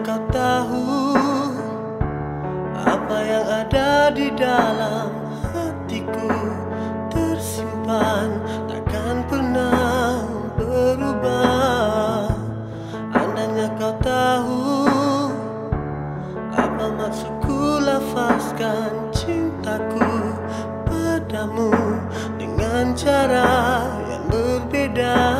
kau tahu apa yang ada di dalam hatiku tersimpan. Takkan pernah berubah. Andanya kau tahu apa maksudku lafazkan cintaku padamu dengan cara yang berbeda.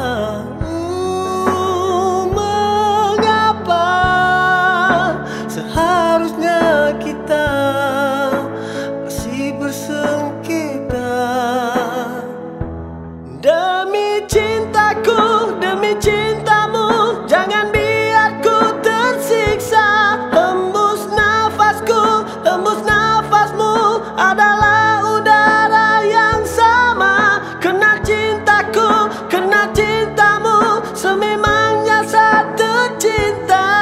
adalah udara yang sama. Kena cintaku, kena cintamu Sememangnya satu cinta.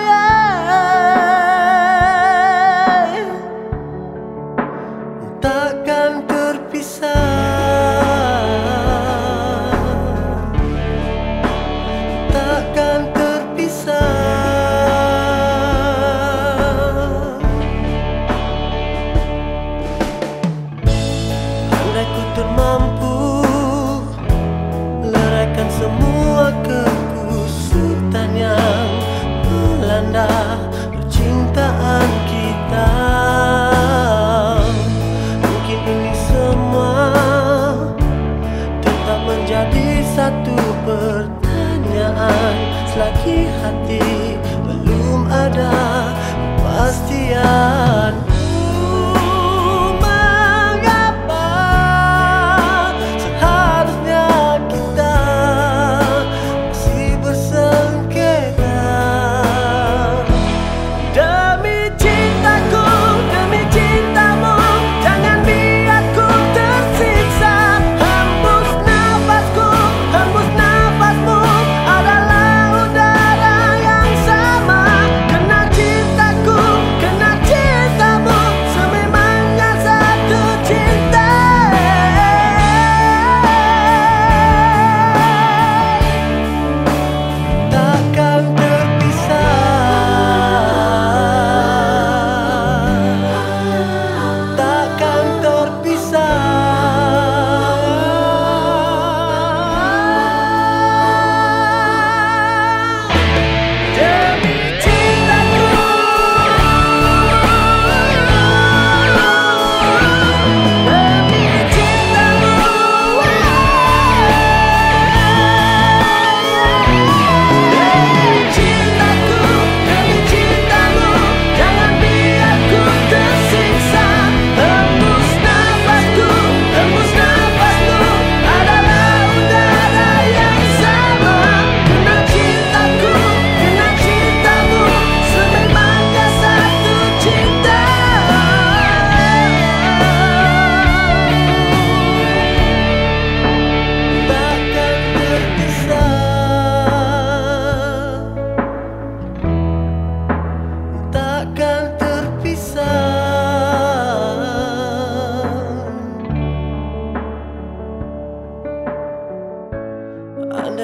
Yeah. Takkan terpisah. lagi hati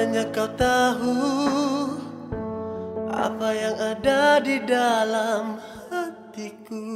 hanya kau tahu apa yang ada di dalam hatiku.